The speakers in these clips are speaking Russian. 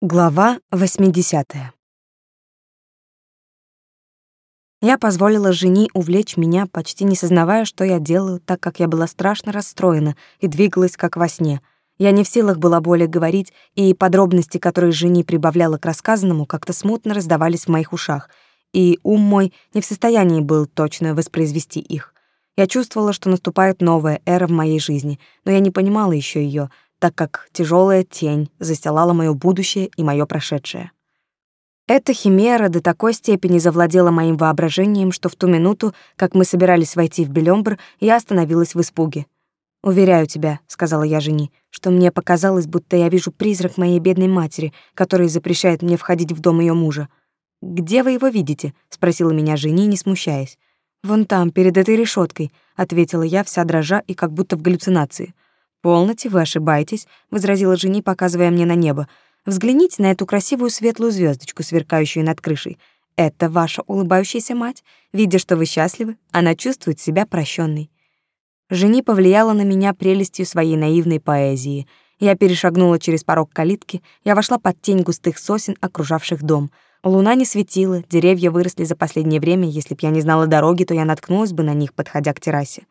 Глава 80. Я позволила жене увлечь меня, почти не сознавая, что я делаю, так как я была страшно расстроена и двигалась как во сне. Я не в силах была более говорить, и подробности, которые жени прибавляла к рассказанному, как-то смутно раздавались в моих ушах, и ум мой не в состоянии был точно воспроизвести их. Я чувствовала, что наступает новая эра в моей жизни, но я не понимала еще ее так как тяжелая тень застилала моё будущее и моё прошедшее. Эта химера до такой степени завладела моим воображением, что в ту минуту, как мы собирались войти в Белёмбр, я остановилась в испуге. «Уверяю тебя», — сказала я жени, «что мне показалось, будто я вижу призрак моей бедной матери, который запрещает мне входить в дом её мужа». «Где вы его видите?» — спросила меня жени, не смущаясь. «Вон там, перед этой решёткой», — ответила я, вся дрожа и как будто в галлюцинации. «Полноте, вы ошибаетесь», — возразила жени, показывая мне на небо. «Взгляните на эту красивую светлую звездочку, сверкающую над крышей. Это ваша улыбающаяся мать. Видя, что вы счастливы, она чувствует себя прощенной. Жени повлияла на меня прелестью своей наивной поэзии. Я перешагнула через порог калитки, я вошла под тень густых сосен, окружавших дом. Луна не светила, деревья выросли за последнее время, если б я не знала дороги, то я наткнулась бы на них, подходя к террасе.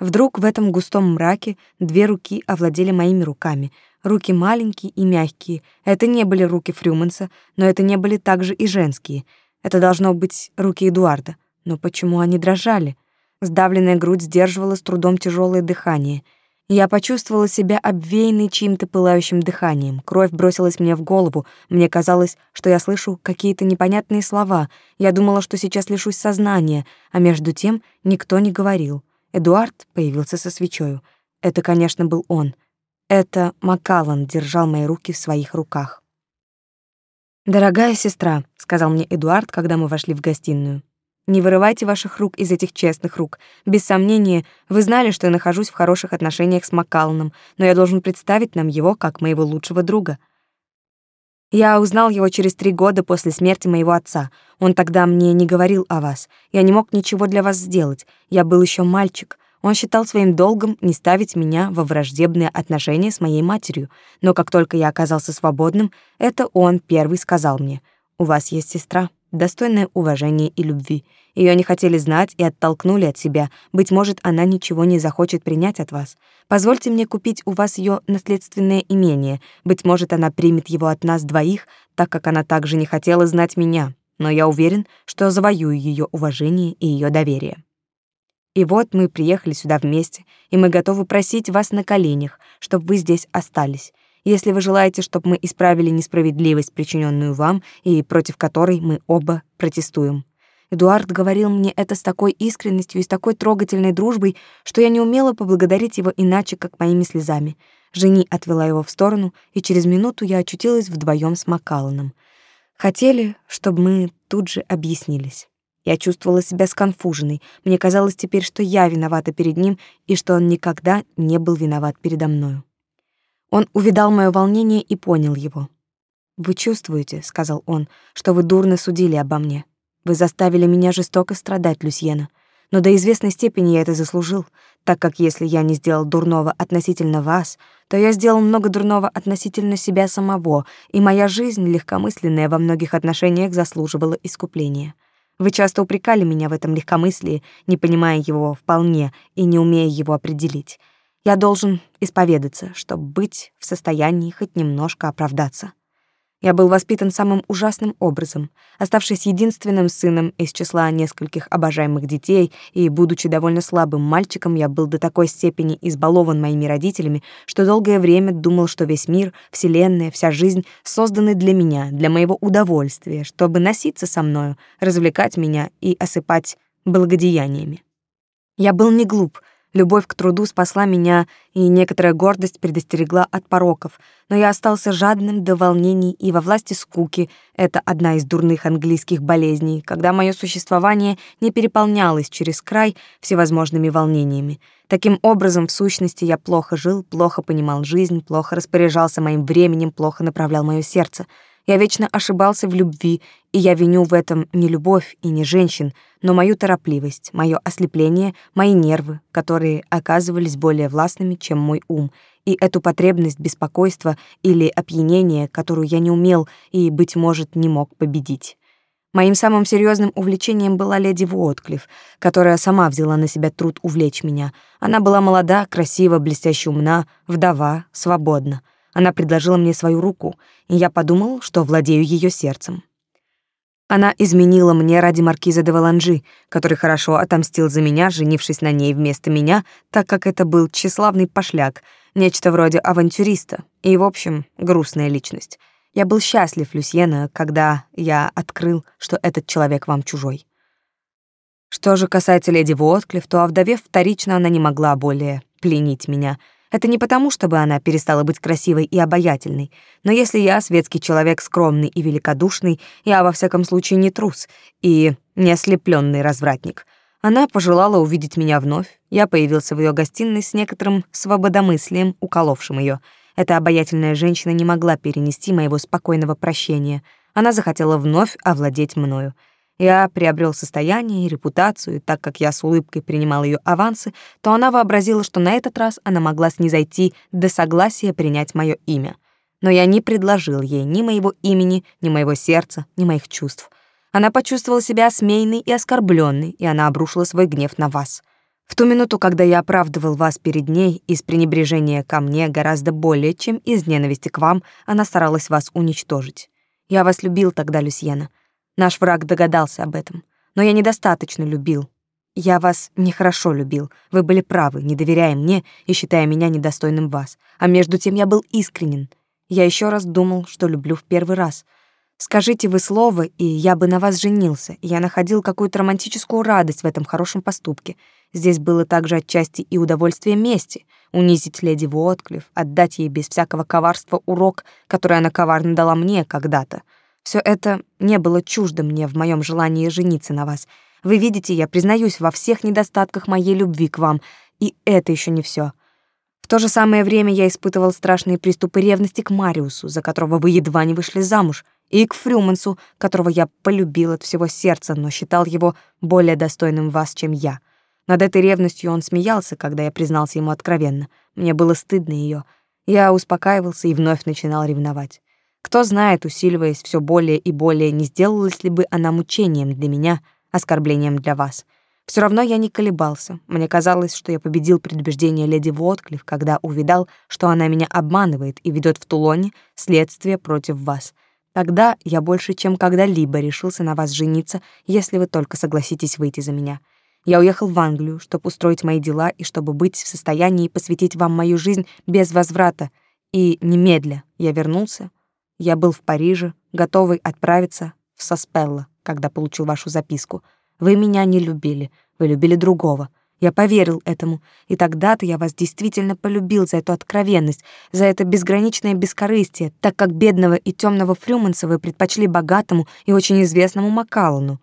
Вдруг в этом густом мраке две руки овладели моими руками. Руки маленькие и мягкие. Это не были руки Фрюманса, но это не были также и женские. Это должно быть руки Эдуарда. Но почему они дрожали? Сдавленная грудь сдерживала с трудом тяжелое дыхание. Я почувствовала себя обвеянной чьим-то пылающим дыханием. Кровь бросилась мне в голову. Мне казалось, что я слышу какие-то непонятные слова. Я думала, что сейчас лишусь сознания, а между тем никто не говорил. Эдуард появился со свечою. Это, конечно, был он. Это Макалан держал мои руки в своих руках. «Дорогая сестра», — сказал мне Эдуард, когда мы вошли в гостиную, «не вырывайте ваших рук из этих честных рук. Без сомнения, вы знали, что я нахожусь в хороших отношениях с Макаланом, но я должен представить нам его как моего лучшего друга. Я узнал его через три года после смерти моего отца. Он тогда мне не говорил о вас. Я не мог ничего для вас сделать. Я был еще мальчик. Он считал своим долгом не ставить меня во враждебные отношения с моей матерью. Но как только я оказался свободным, это он первый сказал мне: "У вас есть сестра, достойная уважения и любви. Ее не хотели знать и оттолкнули от себя. Быть может, она ничего не захочет принять от вас. Позвольте мне купить у вас ее наследственное имение. Быть может, она примет его от нас двоих, так как она также не хотела знать меня. Но я уверен, что завоюю ее уважение и ее доверие. И вот мы приехали сюда вместе, и мы готовы просить вас на коленях, чтобы вы здесь остались. Если вы желаете, чтобы мы исправили несправедливость, причиненную вам, и против которой мы оба протестуем. Эдуард говорил мне это с такой искренностью и с такой трогательной дружбой, что я не умела поблагодарить его иначе, как моими слезами. Жени отвела его в сторону, и через минуту я очутилась вдвоем с Макалланом. Хотели, чтобы мы тут же объяснились. Я чувствовала себя сконфуженной. Мне казалось теперь, что я виновата перед ним и что он никогда не был виноват передо мною. Он увидал моё волнение и понял его. «Вы чувствуете, — сказал он, — что вы дурно судили обо мне. Вы заставили меня жестоко страдать, Люсьена. Но до известной степени я это заслужил, так как если я не сделал дурного относительно вас, то я сделал много дурного относительно себя самого, и моя жизнь, легкомысленная во многих отношениях, заслуживала искупления. Вы часто упрекали меня в этом легкомыслии, не понимая его вполне и не умея его определить. Я должен исповедаться, чтобы быть в состоянии хоть немножко оправдаться. Я был воспитан самым ужасным образом, оставшись единственным сыном из числа нескольких обожаемых детей, и, будучи довольно слабым мальчиком, я был до такой степени избалован моими родителями, что долгое время думал, что весь мир, вселенная, вся жизнь созданы для меня, для моего удовольствия, чтобы носиться со мною, развлекать меня и осыпать благодеяниями. Я был не глуп — Любовь к труду спасла меня, и некоторая гордость предостерегла от пороков, но я остался жадным до волнений и во власти скуки. Это одна из дурных английских болезней, когда мое существование не переполнялось через край всевозможными волнениями. Таким образом, в сущности, я плохо жил, плохо понимал жизнь, плохо распоряжался моим временем, плохо направлял мое сердце — я вечно ошибался в любви, и я виню в этом не любовь и не женщин, но мою торопливость, мое ослепление, мои нервы, которые оказывались более властными, чем мой ум, и эту потребность беспокойства или опьянения, которую я не умел и, быть может, не мог победить. Моим самым серьезным увлечением была леди Уотклифф, которая сама взяла на себя труд увлечь меня. Она была молода, красива, блестяще умна, вдова, свободна. Она предложила мне свою руку, и я подумал, что владею ее сердцем. Она изменила мне ради маркиза де Валанжи, который хорошо отомстил за меня, женившись на ней вместо меня, так как это был тщеславный пошляк, нечто вроде авантюриста и, в общем, грустная личность. Я был счастлив, Люсьена, когда я открыл, что этот человек вам чужой. Что же касается леди Вотклифф, то, овдовев вторично, она не могла более пленить меня — это не потому, чтобы она перестала быть красивой и обаятельной, но если я светский человек скромный и великодушный, я во всяком случае не трус и не ослепленный развратник. Она пожелала увидеть меня вновь. Я появился в ее гостиной с некоторым свободомыслием, уколовшим ее. Эта обаятельная женщина не могла перенести моего спокойного прощения. Она захотела вновь овладеть мною. Я приобрел состояние и репутацию, и так как я с улыбкой принимал ее авансы, то она вообразила, что на этот раз она могла снизойти до согласия принять мое имя. Но я не предложил ей ни моего имени, ни моего сердца, ни моих чувств. Она почувствовала себя осмеянной и оскорбленной, и она обрушила свой гнев на вас. В ту минуту, когда я оправдывал вас перед ней из пренебрежения ко мне гораздо более, чем из ненависти к вам, она старалась вас уничтожить. Я вас любил тогда, Люсьена, Наш враг догадался об этом. Но я недостаточно любил. Я вас нехорошо любил. Вы были правы, не доверяя мне и считая меня недостойным вас. А между тем я был искренен. Я еще раз думал, что люблю в первый раз. Скажите вы слово, и я бы на вас женился. Я находил какую-то романтическую радость в этом хорошем поступке. Здесь было также отчасти и удовольствие мести. Унизить леди Уотклифф, отдать ей без всякого коварства урок, который она коварно дала мне когда-то — все это не было чуждо мне в моем желании жениться на вас. Вы видите, я признаюсь во всех недостатках моей любви к вам, и это еще не все. В то же самое время я испытывал страшные приступы ревности к Мариусу, за которого вы едва не вышли замуж, и к Фрюмансу, которого я полюбил от всего сердца, но считал его более достойным вас, чем я. Над этой ревностью он смеялся, когда я признался ему откровенно. Мне было стыдно ее. Я успокаивался и вновь начинал ревновать. Кто знает, усиливаясь все более и более, не сделалась ли бы она мучением для меня, оскорблением для вас. Все равно я не колебался. Мне казалось, что я победил предубеждение леди Вотклифф, когда увидал, что она меня обманывает и ведет в Тулоне следствие против вас. Тогда я больше, чем когда-либо решился на вас жениться, если вы только согласитесь выйти за меня. Я уехал в Англию, чтобы устроить мои дела и чтобы быть в состоянии посвятить вам мою жизнь без возврата. И немедля я вернулся, я был в Париже, готовый отправиться в Соспелло, когда получил вашу записку. Вы меня не любили, вы любили другого. Я поверил этому, и тогда-то я вас действительно полюбил за эту откровенность, за это безграничное бескорыстие, так как бедного и темного Фрюманса вы предпочли богатому и очень известному Макаллану.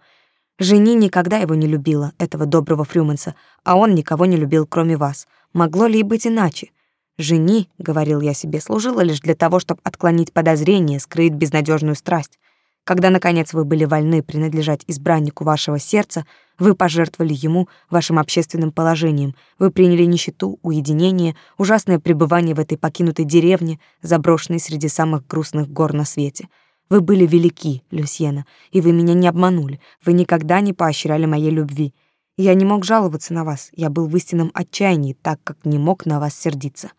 Жени никогда его не любила, этого доброго Фрюманса, а он никого не любил, кроме вас. Могло ли и быть иначе? Жени, говорил я себе, служила лишь для того, чтобы отклонить подозрение, скрыть безнадежную страсть. Когда наконец вы были вольны принадлежать избраннику вашего сердца, вы пожертвовали ему вашим общественным положением. Вы приняли нищету, уединение, ужасное пребывание в этой покинутой деревне, заброшенной среди самых грустных гор на свете. Вы были велики, Люсьена, и вы меня не обманули. Вы никогда не поощряли моей любви. Я не мог жаловаться на вас. Я был в истинном отчаянии, так как не мог на вас сердиться.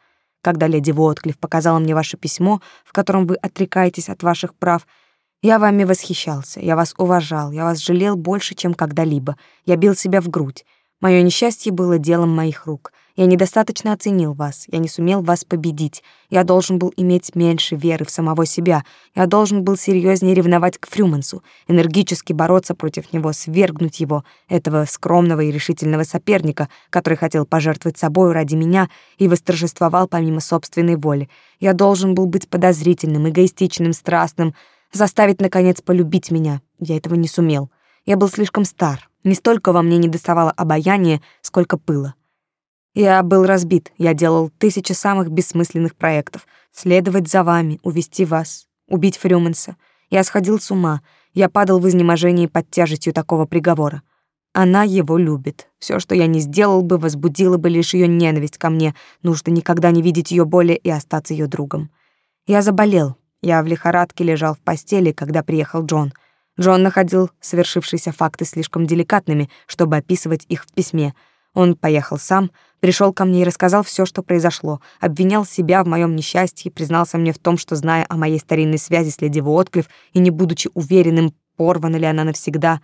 Когда леди Уотклифф показала мне ваше письмо, в котором вы отрекаетесь от ваших прав, я вами восхищался, я вас уважал, я вас жалел больше, чем когда-либо. Я бил себя в грудь. Мое несчастье было делом моих рук. Я недостаточно оценил вас, я не сумел вас победить. Я должен был иметь меньше веры в самого себя. Я должен был серьезнее ревновать к Фрюмансу, энергически бороться против него, свергнуть его, этого скромного и решительного соперника, который хотел пожертвовать собой ради меня и восторжествовал помимо собственной воли. Я должен был быть подозрительным, эгоистичным, страстным, заставить, наконец, полюбить меня. Я этого не сумел. Я был слишком стар. Не столько во мне недоставало обаяния, сколько пыла. Я был разбит, я делал тысячи самых бессмысленных проектов. Следовать за вами, увести вас, убить Фрюманса. Я сходил с ума, я падал в изнеможении под тяжестью такого приговора. Она его любит. Все, что я не сделал бы, возбудило бы лишь ее ненависть ко мне. Нужно никогда не видеть ее более и остаться ее другом. Я заболел. Я в лихорадке лежал в постели, когда приехал Джон. Джон находил совершившиеся факты слишком деликатными, чтобы описывать их в письме. Он поехал сам, пришел ко мне и рассказал все, что произошло, обвинял себя в моем несчастье, признался мне в том, что, зная о моей старинной связи с леди Уотклифф и не будучи уверенным, порвана ли она навсегда,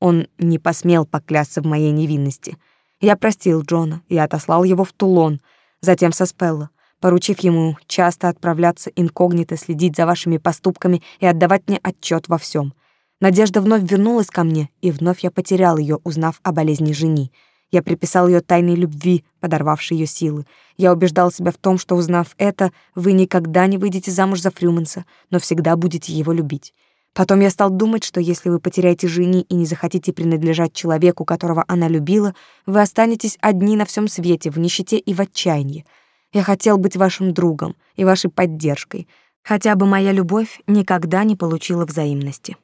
он не посмел поклясться в моей невинности. Я простил Джона и отослал его в Тулон, затем со Спелла, поручив ему часто отправляться инкогнито, следить за вашими поступками и отдавать мне отчет во всем. Надежда вновь вернулась ко мне, и вновь я потерял ее, узнав о болезни жени. Я приписал ее тайной любви, подорвавшей ее силы. Я убеждал себя в том, что, узнав это, вы никогда не выйдете замуж за Фрюманса, но всегда будете его любить. Потом я стал думать, что если вы потеряете жени и не захотите принадлежать человеку, которого она любила, вы останетесь одни на всем свете, в нищете и в отчаянии. Я хотел быть вашим другом и вашей поддержкой, хотя бы моя любовь никогда не получила взаимности.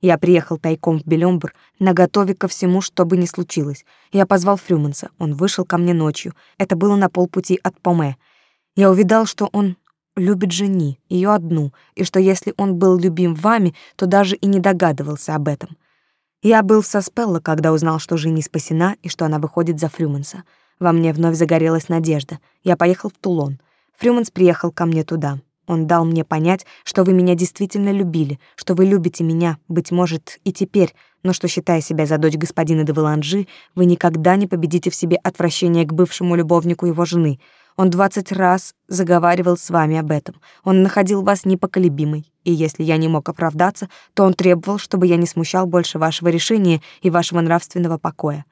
Я приехал тайком в Белёмбр, наготове ко всему, что бы ни случилось. Я позвал Фрюманса, он вышел ко мне ночью. Это было на полпути от Поме. Я увидал, что он любит жени, ее одну, и что если он был любим вами, то даже и не догадывался об этом. Я был в Соспелло, когда узнал, что жени спасена и что она выходит за Фрюманса. Во мне вновь загорелась надежда. Я поехал в Тулон. Фрюманс приехал ко мне туда. Он дал мне понять, что вы меня действительно любили, что вы любите меня, быть может, и теперь, но что, считая себя за дочь господина де Валанжи, вы никогда не победите в себе отвращение к бывшему любовнику его жены — он двадцать раз заговаривал с вами об этом. Он находил вас непоколебимой. И если я не мог оправдаться, то он требовал, чтобы я не смущал больше вашего решения и вашего нравственного покоя.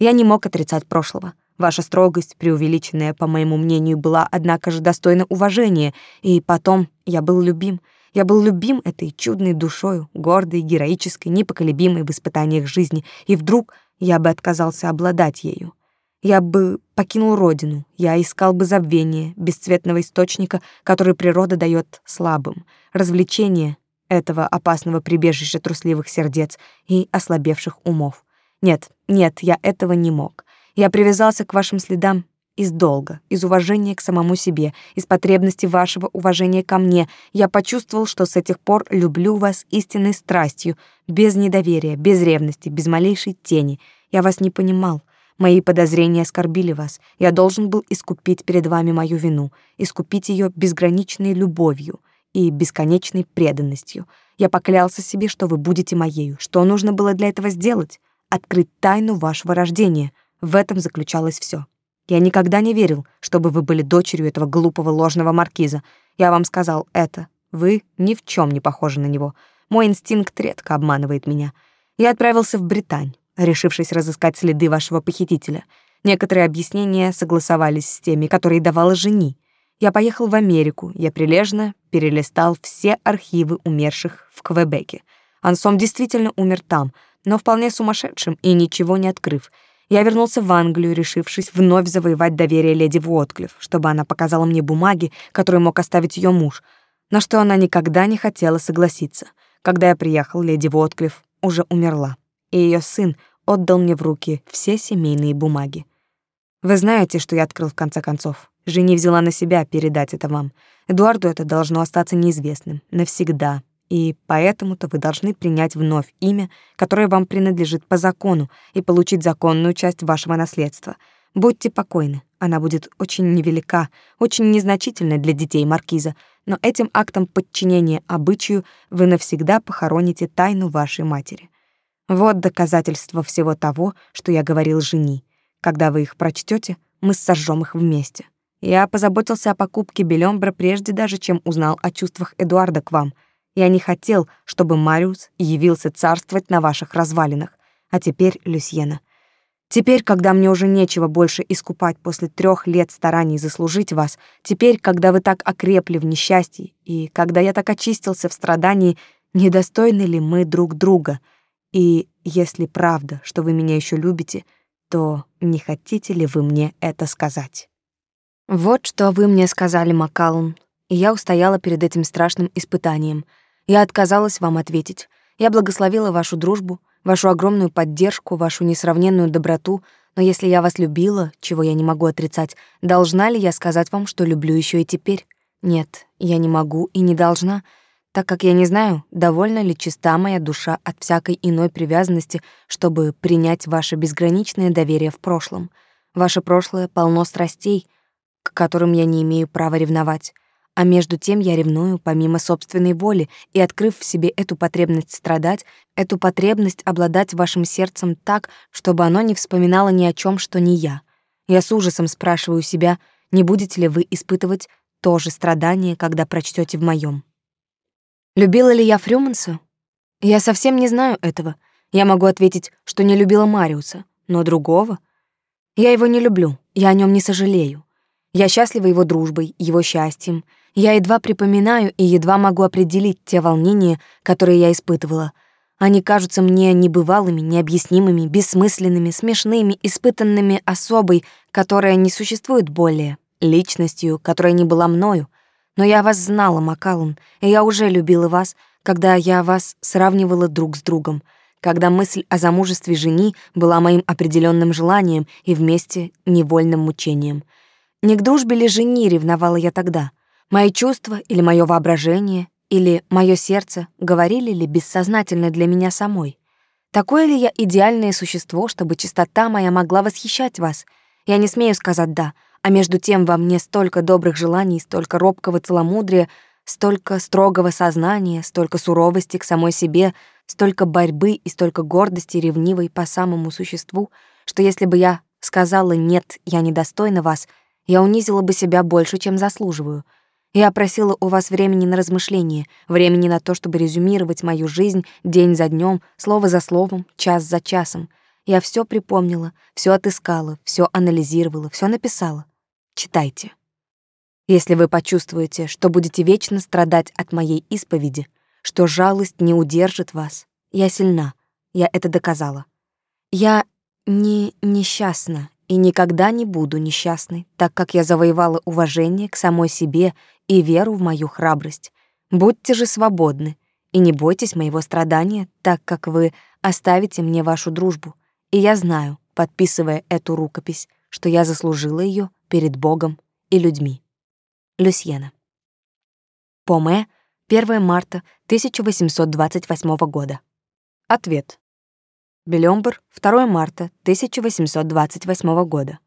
Я не мог отрицать прошлого. Ваша строгость, преувеличенная, по моему мнению, была, однако же, достойна уважения, и потом я был любим. Я был любим этой чудной душою, гордой, героической, непоколебимой в испытаниях жизни, и вдруг я бы отказался обладать ею. Я бы покинул родину, я искал бы забвение, бесцветного источника, который природа дает слабым, развлечение этого опасного прибежища трусливых сердец и ослабевших умов. Нет, нет, я этого не мог. Я привязался к вашим следам из долга, из уважения к самому себе, из потребности вашего уважения ко мне. Я почувствовал, что с этих пор люблю вас истинной страстью, без недоверия, без ревности, без малейшей тени. Я вас не понимал. Мои подозрения оскорбили вас. Я должен был искупить перед вами мою вину, искупить ее безграничной любовью и бесконечной преданностью. Я поклялся себе, что вы будете моею. Что нужно было для этого сделать? Открыть тайну вашего рождения. В этом заключалось все. Я никогда не верил, чтобы вы были дочерью этого глупого ложного маркиза. Я вам сказал это. Вы ни в чем не похожи на него. Мой инстинкт редко обманывает меня. Я отправился в Британь решившись разыскать следы вашего похитителя. Некоторые объяснения согласовались с теми, которые давала жени. Я поехал в Америку, я прилежно перелистал все архивы умерших в Квебеке. Ансом действительно умер там, но вполне сумасшедшим и ничего не открыв. Я вернулся в Англию, решившись вновь завоевать доверие леди Уотклифф, чтобы она показала мне бумаги, которые мог оставить ее муж, на что она никогда не хотела согласиться. Когда я приехал, леди Уотклифф уже умерла и ее сын отдал мне в руки все семейные бумаги. Вы знаете, что я открыл в конце концов. Жени взяла на себя передать это вам. Эдуарду это должно остаться неизвестным навсегда. И поэтому-то вы должны принять вновь имя, которое вам принадлежит по закону, и получить законную часть вашего наследства. Будьте покойны, она будет очень невелика, очень незначительна для детей маркиза, но этим актом подчинения обычаю вы навсегда похороните тайну вашей матери. Вот доказательство всего того, что я говорил жени. Когда вы их прочтете, мы сожжем их вместе. Я позаботился о покупке Белёмбра прежде даже, чем узнал о чувствах Эдуарда к вам. Я не хотел, чтобы Мариус явился царствовать на ваших развалинах. А теперь, Люсьена, теперь, когда мне уже нечего больше искупать после трех лет стараний заслужить вас, теперь, когда вы так окрепли в несчастье и когда я так очистился в страдании, недостойны ли мы друг друга — и если правда, что вы меня еще любите, то не хотите ли вы мне это сказать? Вот что вы мне сказали, Макалун, и я устояла перед этим страшным испытанием. Я отказалась вам ответить. Я благословила вашу дружбу, вашу огромную поддержку, вашу несравненную доброту, но если я вас любила, чего я не могу отрицать, должна ли я сказать вам, что люблю еще и теперь? Нет, я не могу и не должна, так как я не знаю, довольна ли чиста моя душа от всякой иной привязанности, чтобы принять ваше безграничное доверие в прошлом. Ваше прошлое полно страстей, к которым я не имею права ревновать. А между тем я ревную помимо собственной воли и, открыв в себе эту потребность страдать, эту потребность обладать вашим сердцем так, чтобы оно не вспоминало ни о чем, что не я. Я с ужасом спрашиваю себя, не будете ли вы испытывать то же страдание, когда прочтете в моем. Любила ли я Фрюманса? Я совсем не знаю этого. Я могу ответить, что не любила Мариуса, но другого? Я его не люблю, я о нем не сожалею. Я счастлива его дружбой, его счастьем, я едва припоминаю и едва могу определить те волнения, которые я испытывала. Они кажутся мне небывалыми, необъяснимыми, бессмысленными, смешными, испытанными особой, которая не существует более, личностью, которая не была мною. Но я вас знала, Макалун, и я уже любила вас, когда я вас сравнивала друг с другом, когда мысль о замужестве жени была моим определенным желанием и вместе невольным мучением. Не к дружбе ли жени ревновала я тогда — Мои чувства или мое воображение, или мое сердце говорили ли бессознательно для меня самой? Такое ли я идеальное существо, чтобы чистота моя могла восхищать вас? Я не смею сказать «да», а между тем во мне столько добрых желаний, столько робкого целомудрия, столько строгого сознания, столько суровости к самой себе, столько борьбы и столько гордости ревнивой по самому существу, что если бы я сказала «нет, я недостойна вас», я унизила бы себя больше, чем заслуживаю — я просила у вас времени на размышление, времени на то, чтобы резюмировать мою жизнь день за днем, слово за словом, час за часом. Я все припомнила, все отыскала, все анализировала, все написала. Читайте. Если вы почувствуете, что будете вечно страдать от моей исповеди, что жалость не удержит вас, я сильна, я это доказала. Я не несчастна и никогда не буду несчастной, так как я завоевала уважение к самой себе и веру в мою храбрость. Будьте же свободны и не бойтесь моего страдания, так как вы оставите мне вашу дружбу. И я знаю, подписывая эту рукопись, что я заслужила ее перед Богом и людьми. Люсьена. Поме, 1 марта 1828 года. Ответ. Белёмбр, 2 марта 1828 года.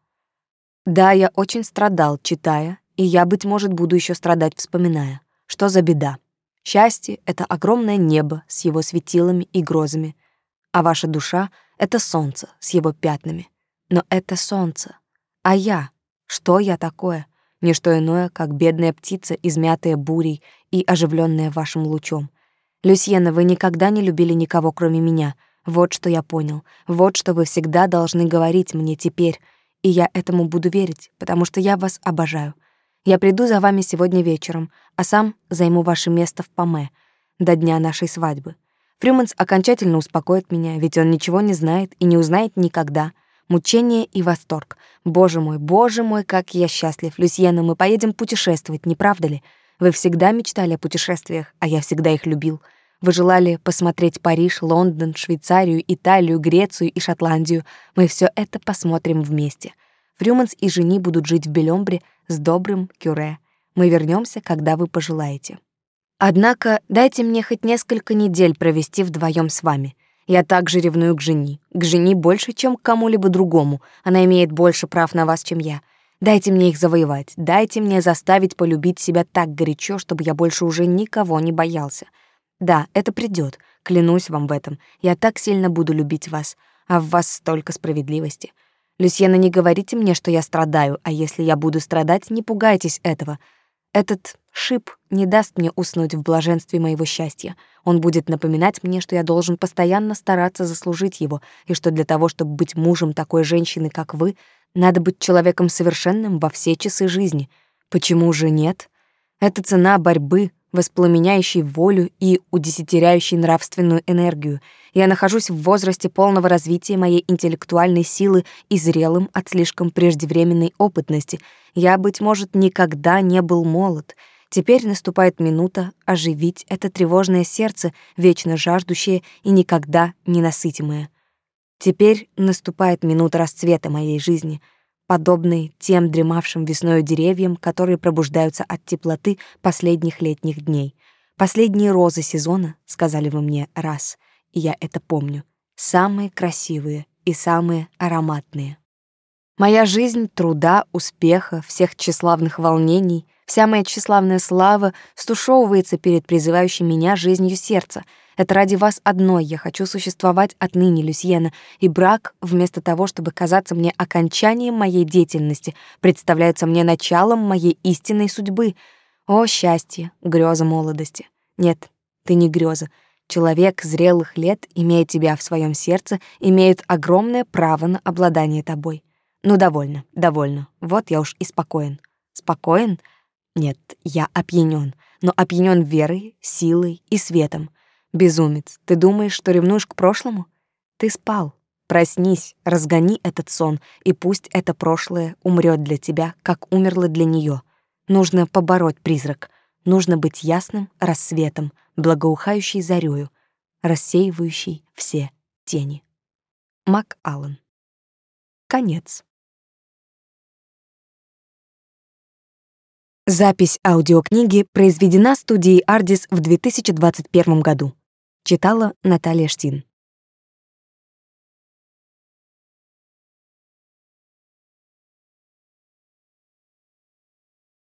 Да, я очень страдал, читая, и я, быть может, буду еще страдать, вспоминая. Что за беда? Счастье — это огромное небо с его светилами и грозами, а ваша душа — это солнце с его пятнами. Но это солнце. А я? Что я такое? Ничто иное, как бедная птица, измятая бурей и оживленная вашим лучом. Люсьена, вы никогда не любили никого, кроме меня — вот что я понял. Вот что вы всегда должны говорить мне теперь. И я этому буду верить, потому что я вас обожаю. Я приду за вами сегодня вечером, а сам займу ваше место в Паме до дня нашей свадьбы. Фрюманс окончательно успокоит меня, ведь он ничего не знает и не узнает никогда. Мучение и восторг. Боже мой, боже мой, как я счастлив. Люсьена, мы поедем путешествовать, не правда ли? Вы всегда мечтали о путешествиях, а я всегда их любил. Вы желали посмотреть Париж, Лондон, Швейцарию, Италию, Грецию и Шотландию. Мы все это посмотрим вместе. Фрюманс и жени будут жить в Белёмбре с добрым кюре. Мы вернемся, когда вы пожелаете. Однако дайте мне хоть несколько недель провести вдвоем с вами. Я также ревную к жени. К жени больше, чем к кому-либо другому. Она имеет больше прав на вас, чем я. Дайте мне их завоевать. Дайте мне заставить полюбить себя так горячо, чтобы я больше уже никого не боялся. Да, это придет, клянусь вам в этом. Я так сильно буду любить вас, а в вас столько справедливости. Люсьена, не говорите мне, что я страдаю, а если я буду страдать, не пугайтесь этого. Этот шип не даст мне уснуть в блаженстве моего счастья. Он будет напоминать мне, что я должен постоянно стараться заслужить его, и что для того, чтобы быть мужем такой женщины, как вы, надо быть человеком совершенным во все часы жизни. Почему же нет? Это цена борьбы, воспламеняющий волю и удесятеряющий нравственную энергию. Я нахожусь в возрасте полного развития моей интеллектуальной силы и зрелым от слишком преждевременной опытности. Я, быть может, никогда не был молод. Теперь наступает минута оживить это тревожное сердце, вечно жаждущее и никогда не насытимое. Теперь наступает минута расцвета моей жизни, подобной тем дремавшим весною деревьям, которые пробуждаются от теплоты последних летних дней. Последние розы сезона, сказали вы мне раз, и я это помню, самые красивые и самые ароматные. Моя жизнь труда, успеха, всех тщеславных волнений, вся моя тщеславная слава стушевывается перед призывающей меня жизнью сердца. Это ради вас одной я хочу существовать отныне, Люсьена, и брак, вместо того, чтобы казаться мне окончанием моей деятельности, представляется мне началом моей истинной судьбы. О, счастье, греза молодости! Нет, ты не греза. Человек зрелых лет, имея тебя в своем сердце, имеет огромное право на обладание тобой. Ну, довольно, довольно. Вот я уж и спокоен. Спокоен? Нет, я опьянен, но опьянен верой, силой и светом. Безумец, ты думаешь, что ревнуешь к прошлому? Ты спал. Проснись, разгони этот сон, и пусть это прошлое умрет для тебя, как умерло для нее. Нужно побороть призрак. Нужно быть ясным рассветом, благоухающей зарею, рассеивающей все тени. Мак Аллен. Конец. Запись аудиокниги произведена студией Ardis в 2021 году. Читала Наталья Штин.